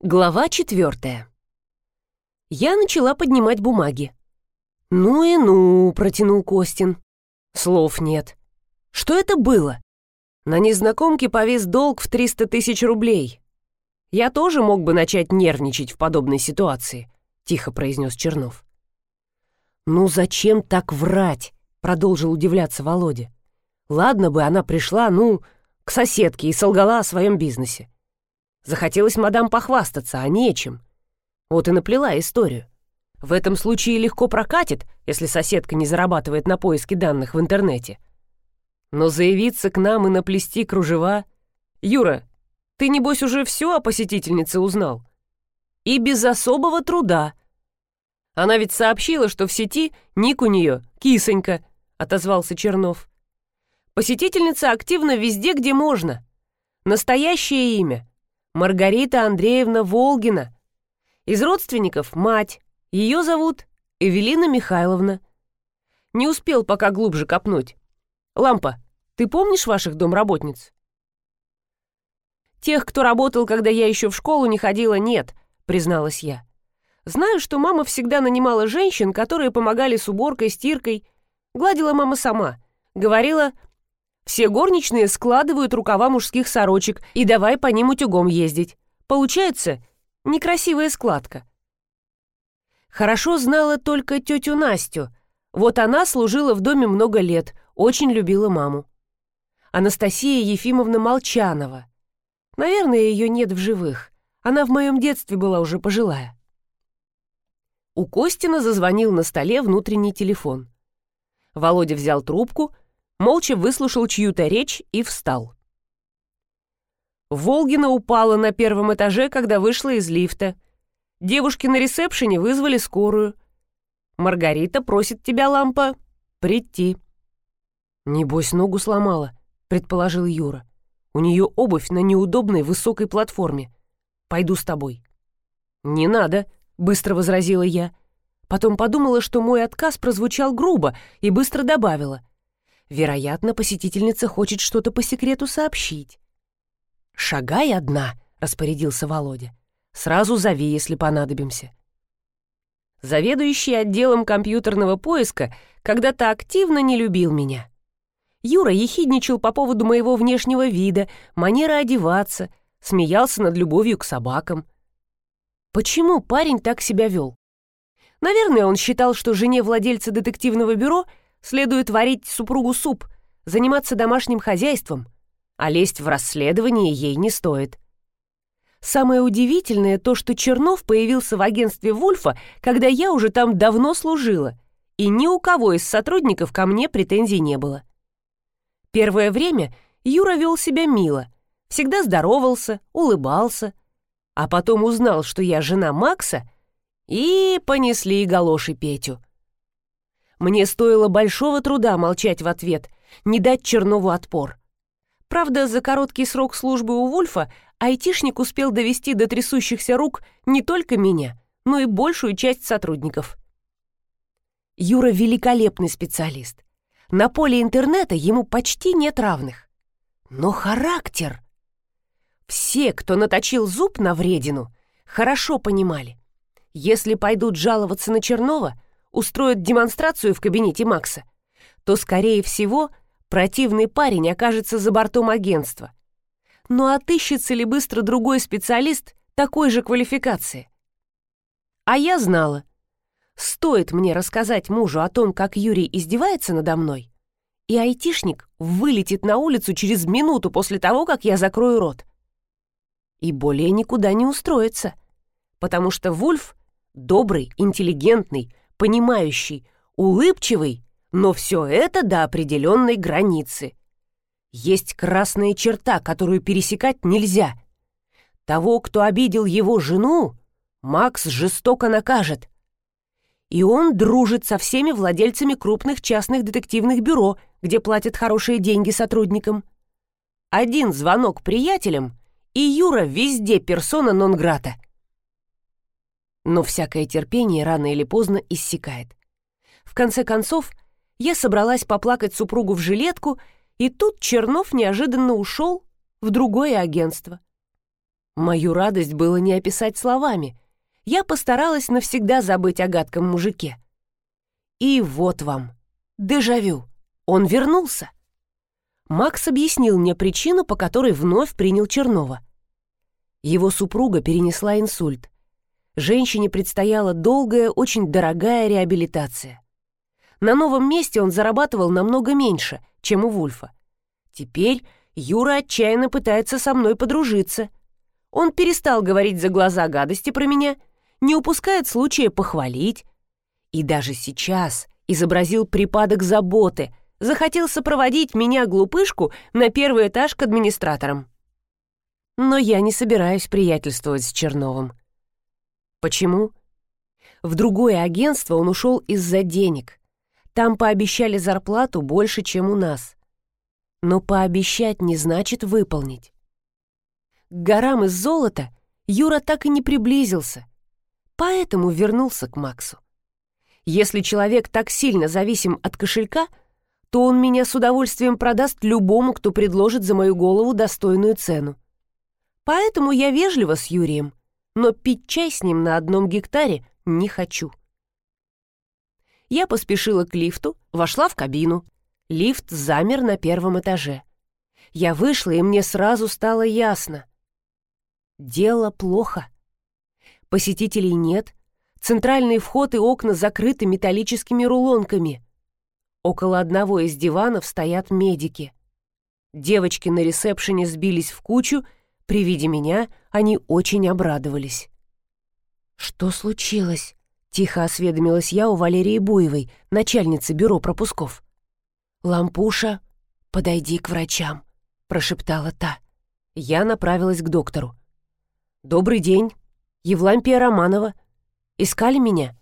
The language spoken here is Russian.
Глава четвертая. Я начала поднимать бумаги. «Ну и ну», — протянул Костин. Слов нет. Что это было? На незнакомке повис долг в 300 тысяч рублей. Я тоже мог бы начать нервничать в подобной ситуации, тихо произнес Чернов. «Ну зачем так врать?» — продолжил удивляться Володя. «Ладно бы она пришла, ну, к соседке и солгала о своем бизнесе. Захотелось мадам похвастаться, а нечем. Вот и наплела историю. В этом случае легко прокатит, если соседка не зарабатывает на поиске данных в интернете. Но заявиться к нам и наплести кружева... Юра, ты, небось, уже все о посетительнице узнал? И без особого труда. Она ведь сообщила, что в сети ник у нее «Кисонька», — отозвался Чернов. Посетительница активна везде, где можно. Настоящее имя Маргарита Андреевна Волгина. Из родственников мать. Ее зовут Эвелина Михайловна. Не успел пока глубже копнуть. Лампа, ты помнишь ваших домработниц? Тех, кто работал, когда я еще в школу не ходила, нет, призналась я. Знаю, что мама всегда нанимала женщин, которые помогали с уборкой, стиркой. Гладила мама сама. Говорила, все горничные складывают рукава мужских сорочек и давай по ним утюгом ездить. Получается некрасивая складка. Хорошо знала только тетю Настю. Вот она служила в доме много лет, очень любила маму. Анастасия Ефимовна Молчанова. Наверное, ее нет в живых. Она в моем детстве была уже пожилая. У Костина зазвонил на столе внутренний телефон. Володя взял трубку — молча выслушал чью-то речь и встал. Волгина упала на первом этаже, когда вышла из лифта. Девушки на ресепшене вызвали скорую. Маргарита просит тебя, лампа, прийти. «Небось, ногу сломала», — предположил Юра. «У нее обувь на неудобной высокой платформе. Пойду с тобой». «Не надо», — быстро возразила я. Потом подумала, что мой отказ прозвучал грубо, и быстро добавила — Вероятно, посетительница хочет что-то по секрету сообщить. «Шагай одна», — распорядился Володя. «Сразу зови, если понадобимся». Заведующий отделом компьютерного поиска когда-то активно не любил меня. Юра ехидничал по поводу моего внешнего вида, манеры одеваться, смеялся над любовью к собакам. Почему парень так себя вел? Наверное, он считал, что жене владельца детективного бюро — Следует варить супругу суп, заниматься домашним хозяйством, а лезть в расследование ей не стоит. Самое удивительное то, что Чернов появился в агентстве Вульфа, когда я уже там давно служила, и ни у кого из сотрудников ко мне претензий не было. Первое время Юра вел себя мило, всегда здоровался, улыбался, а потом узнал, что я жена Макса, и понесли галоши Петю. Мне стоило большого труда молчать в ответ, не дать Чернову отпор. Правда, за короткий срок службы у Вульфа айтишник успел довести до трясущихся рук не только меня, но и большую часть сотрудников. Юра великолепный специалист. На поле интернета ему почти нет равных. Но характер... Все, кто наточил зуб на вредину, хорошо понимали. Если пойдут жаловаться на Чернова, устроят демонстрацию в кабинете Макса, то, скорее всего, противный парень окажется за бортом агентства. Но отыщется ли быстро другой специалист такой же квалификации? А я знала. Стоит мне рассказать мужу о том, как Юрий издевается надо мной, и айтишник вылетит на улицу через минуту после того, как я закрою рот. И более никуда не устроится, потому что Вульф — добрый, интеллигентный, понимающий, улыбчивый, но все это до определенной границы. Есть красная черта, которую пересекать нельзя. Того, кто обидел его жену, Макс жестоко накажет. И он дружит со всеми владельцами крупных частных детективных бюро, где платят хорошие деньги сотрудникам. Один звонок приятелям, и Юра везде персона нон-грата. Но всякое терпение рано или поздно иссякает. В конце концов, я собралась поплакать супругу в жилетку, и тут Чернов неожиданно ушел в другое агентство. Мою радость было не описать словами. Я постаралась навсегда забыть о гадком мужике. И вот вам. Дежавю. Он вернулся. Макс объяснил мне причину, по которой вновь принял Чернова. Его супруга перенесла инсульт. Женщине предстояла долгая, очень дорогая реабилитация. На новом месте он зарабатывал намного меньше, чем у Вульфа. Теперь Юра отчаянно пытается со мной подружиться. Он перестал говорить за глаза гадости про меня, не упускает случая похвалить. И даже сейчас изобразил припадок заботы, захотел сопроводить меня, глупышку, на первый этаж к администраторам. Но я не собираюсь приятельствовать с Черновым. Почему? В другое агентство он ушел из-за денег. Там пообещали зарплату больше, чем у нас. Но пообещать не значит выполнить. К горам из золота Юра так и не приблизился, поэтому вернулся к Максу. Если человек так сильно зависим от кошелька, то он меня с удовольствием продаст любому, кто предложит за мою голову достойную цену. Поэтому я вежлива с Юрием, но пить чай с ним на одном гектаре не хочу. Я поспешила к лифту, вошла в кабину. Лифт замер на первом этаже. Я вышла, и мне сразу стало ясно. Дело плохо. Посетителей нет, центральный вход и окна закрыты металлическими рулонками. Около одного из диванов стоят медики. Девочки на ресепшене сбились в кучу, при виде меня они очень обрадовались. «Что случилось?» Тихо осведомилась я у Валерии Буевой, начальницы бюро пропусков. «Лампуша, подойди к врачам», — прошептала та. Я направилась к доктору. «Добрый день. Евлампия Романова. Искали меня?»